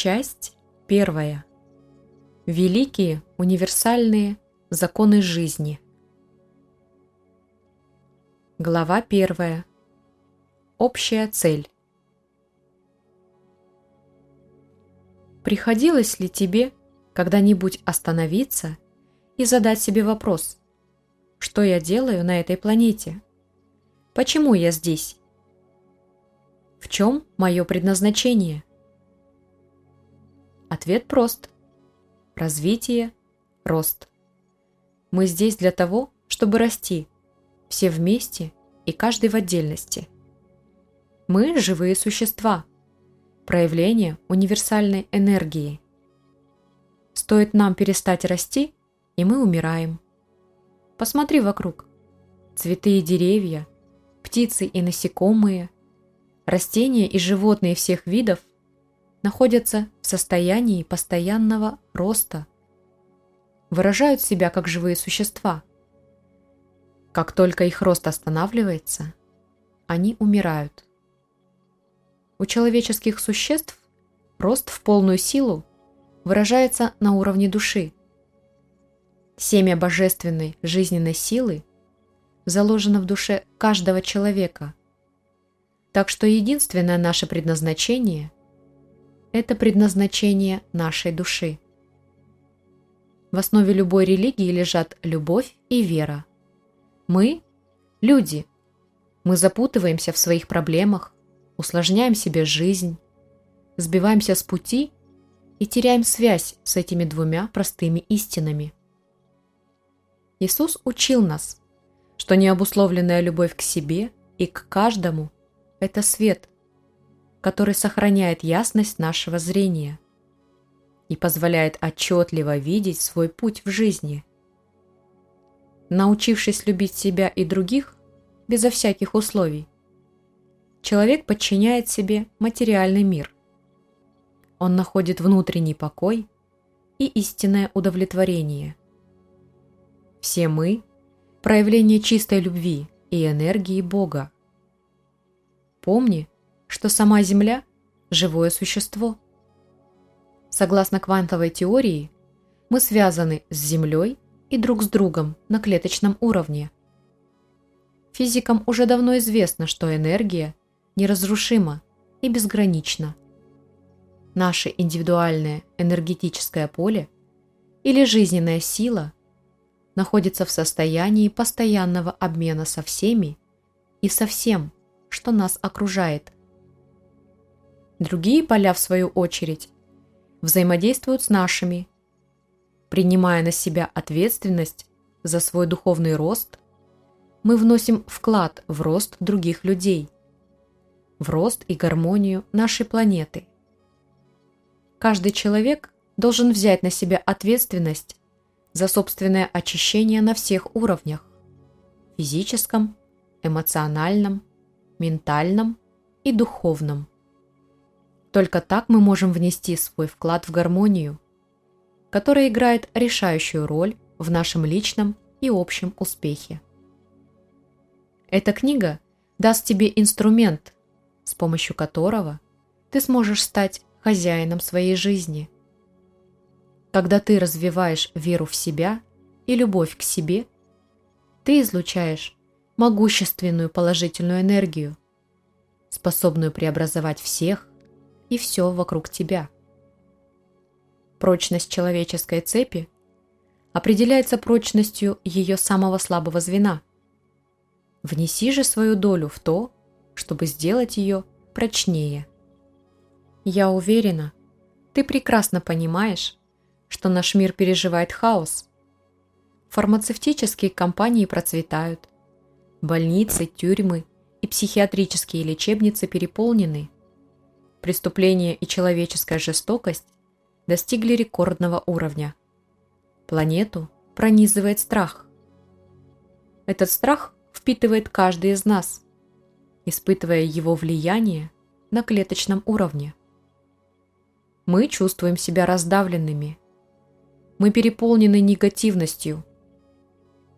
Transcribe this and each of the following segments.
Часть первая. Великие универсальные законы жизни. Глава первая. Общая цель. Приходилось ли тебе когда-нибудь остановиться и задать себе вопрос, что я делаю на этой планете? Почему я здесь? В чем мое предназначение? Ответ прост. Развитие, рост. Мы здесь для того, чтобы расти, все вместе и каждый в отдельности. Мы – живые существа, проявление универсальной энергии. Стоит нам перестать расти, и мы умираем. Посмотри вокруг. Цветы и деревья, птицы и насекомые, растения и животные всех видов находятся в состоянии постоянного роста, выражают себя как живые существа. Как только их рост останавливается, они умирают. У человеческих существ рост в полную силу выражается на уровне души. Семя божественной жизненной силы заложено в душе каждого человека. Так что единственное наше предназначение – это предназначение нашей души. В основе любой религии лежат любовь и вера. Мы – люди. Мы запутываемся в своих проблемах, усложняем себе жизнь, сбиваемся с пути и теряем связь с этими двумя простыми истинами. Иисус учил нас, что необусловленная любовь к себе и к каждому – это свет – который сохраняет ясность нашего зрения и позволяет отчетливо видеть свой путь в жизни. Научившись любить себя и других безо всяких условий, человек подчиняет себе материальный мир. Он находит внутренний покой и истинное удовлетворение. Все мы – проявление чистой любви и энергии Бога. Помни, что сама Земля – живое существо. Согласно квантовой теории, мы связаны с Землей и друг с другом на клеточном уровне. Физикам уже давно известно, что энергия неразрушима и безгранична. Наше индивидуальное энергетическое поле или жизненная сила находится в состоянии постоянного обмена со всеми и со всем, что нас окружает – Другие поля, в свою очередь, взаимодействуют с нашими. Принимая на себя ответственность за свой духовный рост, мы вносим вклад в рост других людей, в рост и гармонию нашей планеты. Каждый человек должен взять на себя ответственность за собственное очищение на всех уровнях – физическом, эмоциональном, ментальном и духовном. Только так мы можем внести свой вклад в гармонию, которая играет решающую роль в нашем личном и общем успехе. Эта книга даст тебе инструмент, с помощью которого ты сможешь стать хозяином своей жизни. Когда ты развиваешь веру в себя и любовь к себе, ты излучаешь могущественную положительную энергию, способную преобразовать всех, и все вокруг тебя. Прочность человеческой цепи определяется прочностью ее самого слабого звена. Внеси же свою долю в то, чтобы сделать ее прочнее. Я уверена, ты прекрасно понимаешь, что наш мир переживает хаос. Фармацевтические компании процветают, больницы, тюрьмы и психиатрические лечебницы переполнены – преступления и человеческая жестокость достигли рекордного уровня. Планету пронизывает страх. Этот страх впитывает каждый из нас, испытывая его влияние на клеточном уровне. Мы чувствуем себя раздавленными. Мы переполнены негативностью.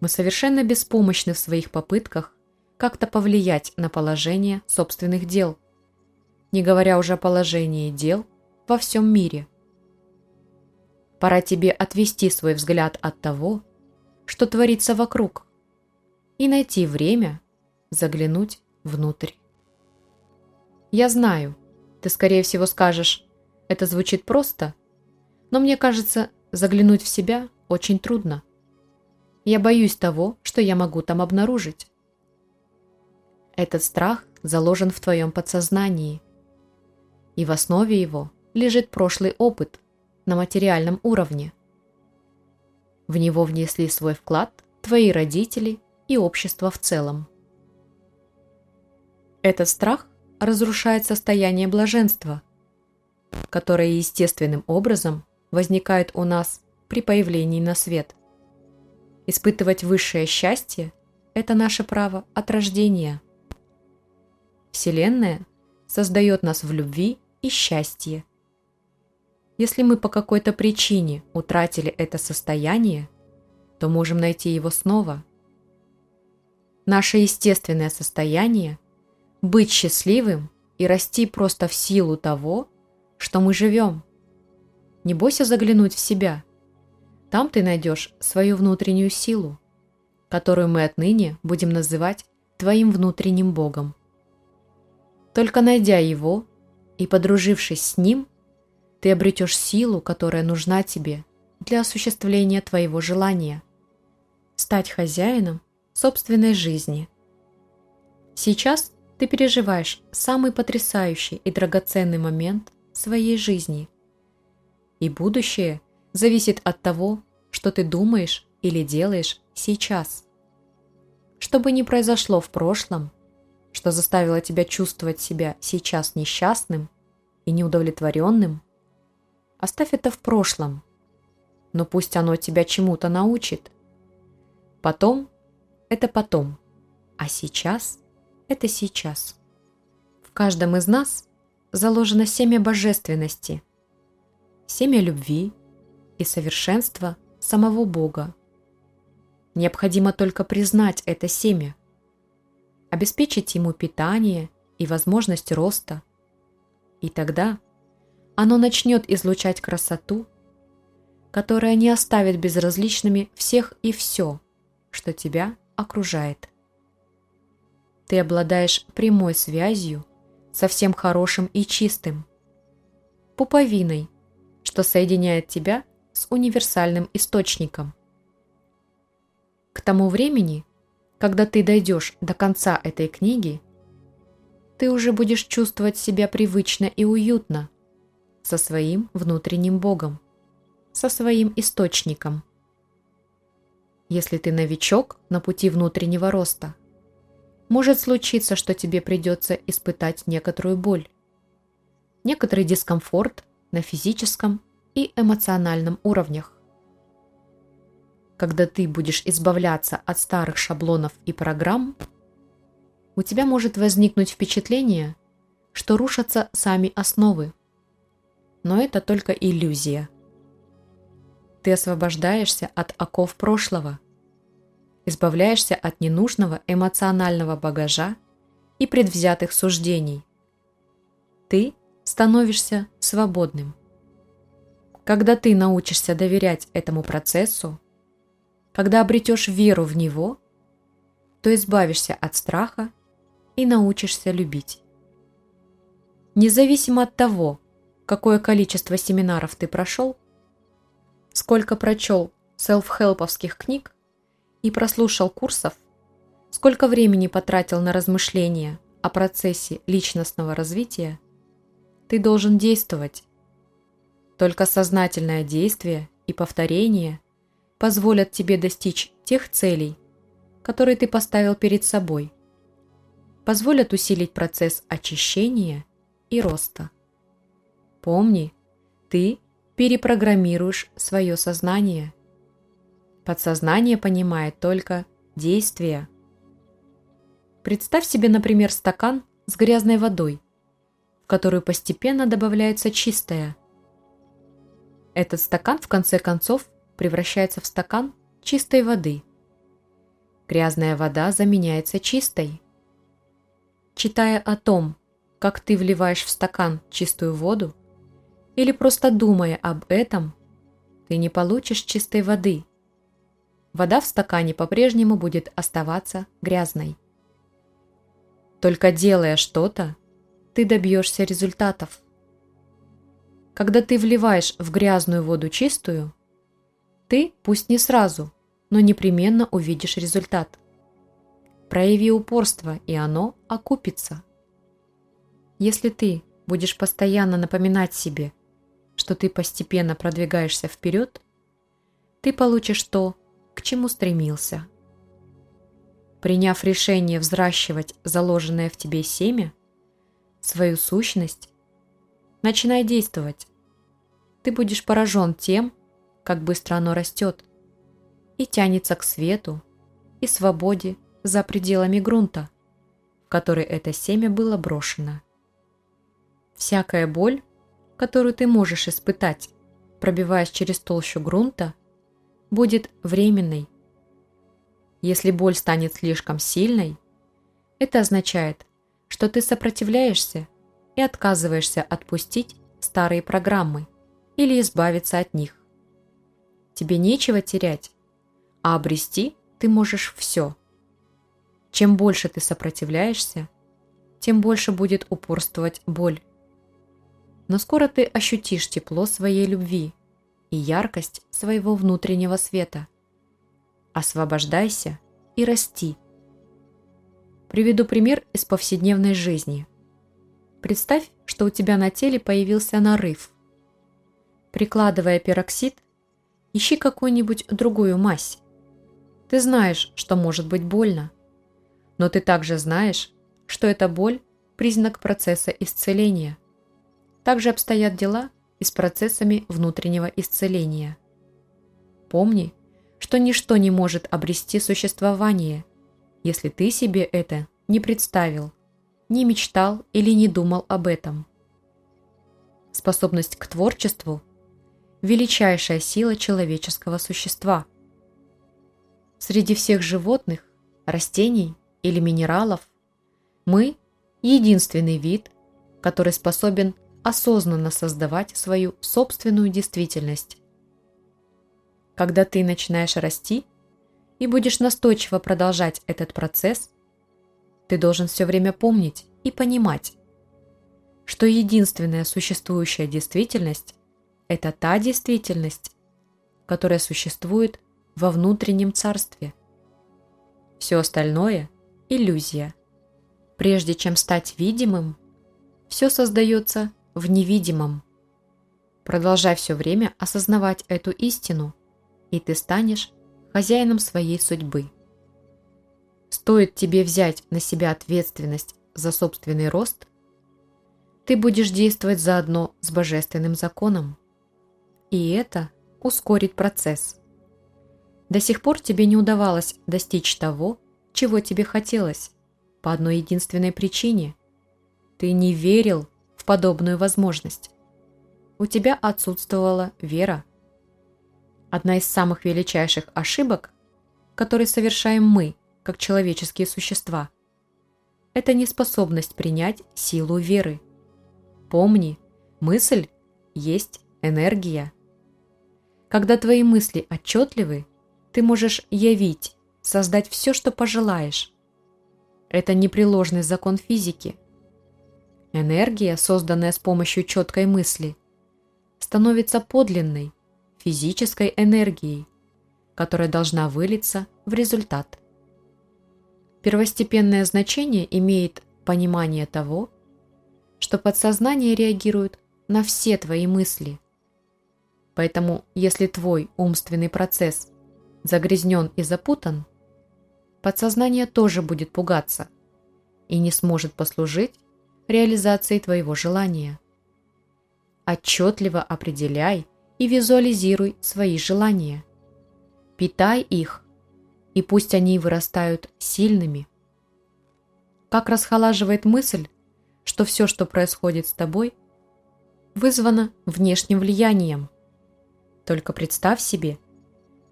Мы совершенно беспомощны в своих попытках как-то повлиять на положение собственных дел – не говоря уже о положении дел во всем мире. Пора тебе отвести свой взгляд от того, что творится вокруг, и найти время заглянуть внутрь. Я знаю, ты, скорее всего, скажешь, это звучит просто, но мне кажется, заглянуть в себя очень трудно. Я боюсь того, что я могу там обнаружить. Этот страх заложен в твоем подсознании, и в основе его лежит прошлый опыт на материальном уровне. В него внесли свой вклад твои родители и общество в целом. Этот страх разрушает состояние блаженства, которое естественным образом возникает у нас при появлении на свет. Испытывать высшее счастье – это наше право от рождения. Вселенная создает нас в любви и счастье. Если мы по какой-то причине утратили это состояние, то можем найти его снова. Наше естественное состояние – быть счастливым и расти просто в силу того, что мы живем. Не бойся заглянуть в себя. Там ты найдешь свою внутреннюю силу, которую мы отныне будем называть твоим внутренним Богом. Только найдя его и подружившись с ним, ты обретешь силу, которая нужна тебе для осуществления твоего желания – стать хозяином собственной жизни. Сейчас ты переживаешь самый потрясающий и драгоценный момент своей жизни. И будущее зависит от того, что ты думаешь или делаешь сейчас. Что бы ни произошло в прошлом, что заставило тебя чувствовать себя сейчас несчастным и неудовлетворенным, оставь это в прошлом, но пусть оно тебя чему-то научит. Потом – это потом, а сейчас – это сейчас. В каждом из нас заложено семя божественности, семя любви и совершенства самого Бога. Необходимо только признать это семя, обеспечить ему питание и возможность роста, и тогда оно начнет излучать красоту, которая не оставит безразличными всех и все, что тебя окружает. Ты обладаешь прямой связью совсем хорошим и чистым. Пуповиной, что соединяет тебя с универсальным источником. К тому времени, когда ты дойдешь до конца этой книги, ты уже будешь чувствовать себя привычно и уютно со своим внутренним Богом, со своим источником. Если ты новичок на пути внутреннего роста – может случиться, что тебе придется испытать некоторую боль, некоторый дискомфорт на физическом и эмоциональном уровнях. Когда ты будешь избавляться от старых шаблонов и программ, у тебя может возникнуть впечатление, что рушатся сами основы. Но это только иллюзия. Ты освобождаешься от оков прошлого – избавляешься от ненужного эмоционального багажа и предвзятых суждений. Ты становишься свободным. Когда ты научишься доверять этому процессу, когда обретешь веру в него, то избавишься от страха и научишься любить. Независимо от того, какое количество семинаров ты прошел, сколько прочел селф-хелповских книг, и прослушал курсов, сколько времени потратил на размышления о процессе личностного развития, ты должен действовать. Только сознательное действие и повторение позволят тебе достичь тех целей, которые ты поставил перед собой, позволят усилить процесс очищения и роста. Помни, ты перепрограммируешь свое сознание – Подсознание понимает только действие. Представь себе, например, стакан с грязной водой, в которую постепенно добавляется чистая. Этот стакан в конце концов превращается в стакан чистой воды. Грязная вода заменяется чистой. Читая о том, как ты вливаешь в стакан чистую воду, или просто думая об этом, ты не получишь чистой воды. Вода в стакане по-прежнему будет оставаться грязной. Только делая что-то, ты добьешься результатов. Когда ты вливаешь в грязную воду чистую, ты, пусть не сразу, но непременно увидишь результат. Прояви упорство, и оно окупится. Если ты будешь постоянно напоминать себе, что ты постепенно продвигаешься вперед, ты получишь то, к чему стремился. Приняв решение взращивать заложенное в тебе семя, свою сущность, начинай действовать. Ты будешь поражен тем, как быстро оно растет и тянется к свету и свободе за пределами грунта, в который это семя было брошено. Всякая боль, которую ты можешь испытать, пробиваясь через толщу грунта, будет временной. Если боль станет слишком сильной, это означает, что ты сопротивляешься и отказываешься отпустить старые программы или избавиться от них. Тебе нечего терять, а обрести ты можешь все. Чем больше ты сопротивляешься, тем больше будет упорствовать боль. Но скоро ты ощутишь тепло своей любви и яркость своего внутреннего света. Освобождайся и расти. Приведу пример из повседневной жизни. Представь, что у тебя на теле появился нарыв. Прикладывая пероксид, ищи какую-нибудь другую мазь. Ты знаешь, что может быть больно, но ты также знаешь, что эта боль – признак процесса исцеления – также обстоят дела и с процессами внутреннего исцеления. Помни, что ничто не может обрести существование, если ты себе это не представил, не мечтал или не думал об этом. Способность к творчеству – величайшая сила человеческого существа. Среди всех животных, растений или минералов мы – единственный вид, который способен осознанно создавать свою собственную действительность. Когда ты начинаешь расти и будешь настойчиво продолжать этот процесс, ты должен все время помнить и понимать, что единственная существующая действительность – это та действительность, которая существует во внутреннем царстве. Все остальное – иллюзия. Прежде чем стать видимым, все создается в невидимом. Продолжай все время осознавать эту истину, и ты станешь хозяином своей судьбы. Стоит тебе взять на себя ответственность за собственный рост, ты будешь действовать заодно с божественным законом. И это ускорит процесс. До сих пор тебе не удавалось достичь того, чего тебе хотелось, по одной единственной причине. Ты не верил подобную возможность. У тебя отсутствовала вера. Одна из самых величайших ошибок, которые совершаем мы, как человеческие существа, это неспособность принять силу веры. Помни, мысль есть энергия. Когда твои мысли отчетливы, ты можешь явить, создать все, что пожелаешь. Это непреложный закон физики – Энергия, созданная с помощью четкой мысли, становится подлинной, физической энергией, которая должна вылиться в результат. Первостепенное значение имеет понимание того, что подсознание реагирует на все твои мысли. Поэтому, если твой умственный процесс загрязнен и запутан, подсознание тоже будет пугаться и не сможет послужить реализации твоего желания. Отчетливо определяй и визуализируй свои желания. Питай их, и пусть они вырастают сильными. Как расхолаживает мысль, что все, что происходит с тобой, вызвано внешним влиянием. Только представь себе,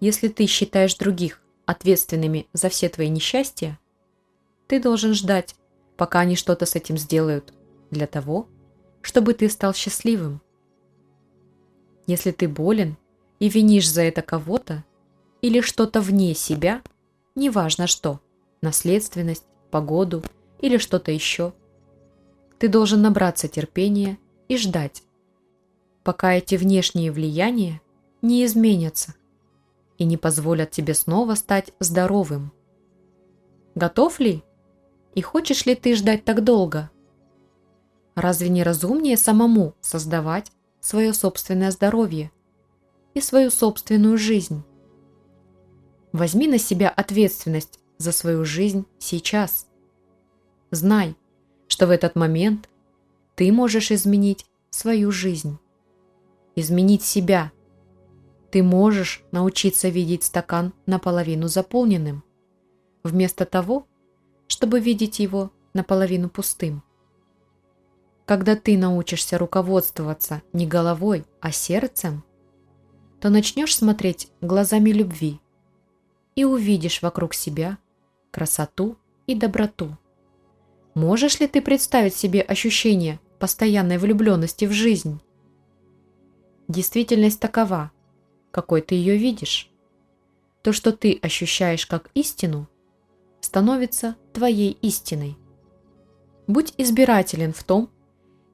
если ты считаешь других ответственными за все твои несчастья, ты должен ждать, пока они что-то с этим сделают, для того, чтобы ты стал счастливым. Если ты болен и винишь за это кого-то или что-то вне себя, неважно что, наследственность, погоду или что-то еще, ты должен набраться терпения и ждать, пока эти внешние влияния не изменятся и не позволят тебе снова стать здоровым. Готов ли? И хочешь ли ты ждать так долго? Разве не разумнее самому создавать свое собственное здоровье и свою собственную жизнь? Возьми на себя ответственность за свою жизнь сейчас. Знай, что в этот момент ты можешь изменить свою жизнь, изменить себя. Ты можешь научиться видеть стакан наполовину заполненным, вместо того, чтобы видеть его наполовину пустым. Когда ты научишься руководствоваться не головой, а сердцем, то начнешь смотреть глазами любви и увидишь вокруг себя красоту и доброту. Можешь ли ты представить себе ощущение постоянной влюбленности в жизнь? Действительность такова, какой ты ее видишь. То, что ты ощущаешь как истину, становится твоей истиной. Будь избирателен в том,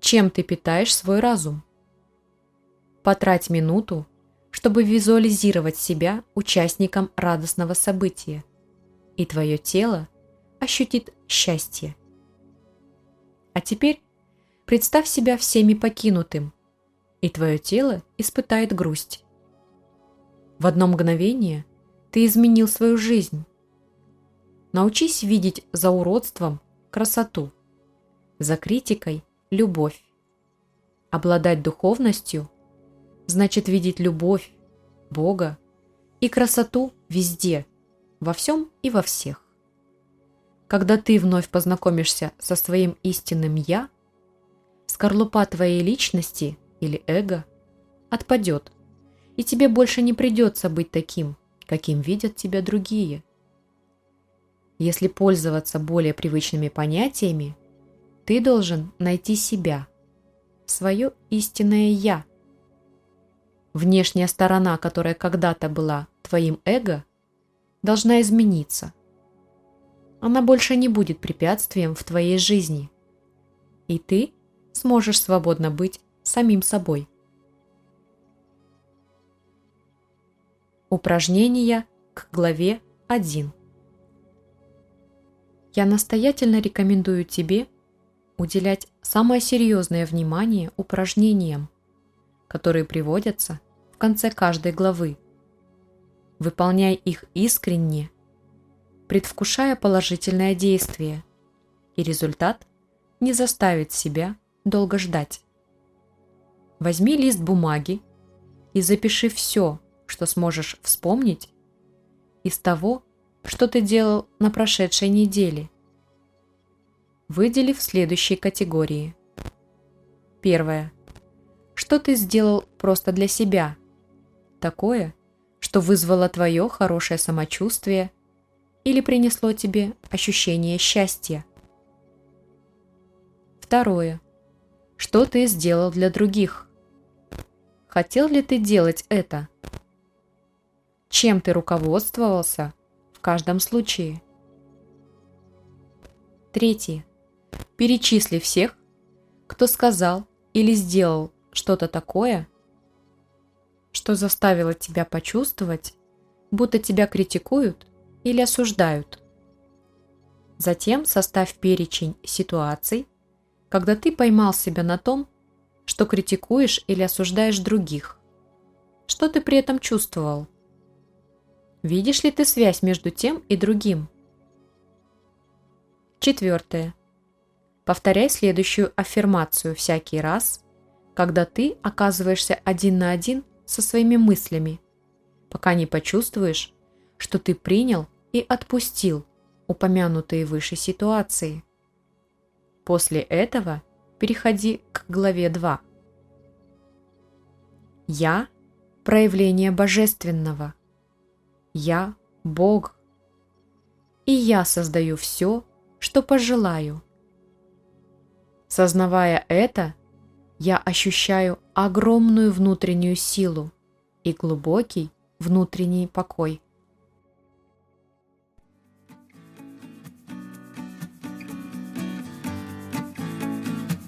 чем ты питаешь свой разум. Потрать минуту, чтобы визуализировать себя участником радостного события, и твое тело ощутит счастье. А теперь представь себя всеми покинутым, и твое тело испытает грусть. В одно мгновение ты изменил свою жизнь. Научись видеть за уродством красоту, за критикой любовь. Обладать духовностью значит видеть любовь, Бога и красоту везде, во всем и во всех. Когда ты вновь познакомишься со своим истинным «я», скорлупа твоей личности или эго отпадет, и тебе больше не придется быть таким, каким видят тебя другие. Если пользоваться более привычными понятиями, ты должен найти себя, свое истинное «я». Внешняя сторона, которая когда-то была твоим эго, должна измениться. Она больше не будет препятствием в твоей жизни. И ты сможешь свободно быть самим собой. Упражнения к главе 1. Я настоятельно рекомендую тебе уделять самое серьезное внимание упражнениям, которые приводятся в конце каждой главы. Выполняй их искренне, предвкушая положительное действие, и результат не заставит себя долго ждать. Возьми лист бумаги и запиши все, что сможешь вспомнить из того, что ты делал на прошедшей неделе – выделив следующие категории. Первое. Что ты сделал просто для себя? Такое, что вызвало твое хорошее самочувствие или принесло тебе ощущение счастья. Второе. Что ты сделал для других? Хотел ли ты делать это? Чем ты руководствовался в каждом случае? Третье. Перечисли всех, кто сказал или сделал что-то такое, что заставило тебя почувствовать, будто тебя критикуют или осуждают. Затем составь перечень ситуаций, когда ты поймал себя на том, что критикуешь или осуждаешь других. Что ты при этом чувствовал? Видишь ли ты связь между тем и другим? Четвертое. Повторяй следующую аффирмацию всякий раз, когда ты оказываешься один на один со своими мыслями, пока не почувствуешь, что ты принял и отпустил упомянутые выше ситуации. После этого переходи к главе 2. Я – проявление божественного. Я – Бог. И я создаю все, что пожелаю – Сознавая это, я ощущаю огромную внутреннюю силу и глубокий внутренний покой.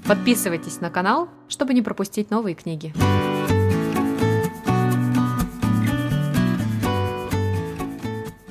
Подписывайтесь на канал, чтобы не пропустить новые книги.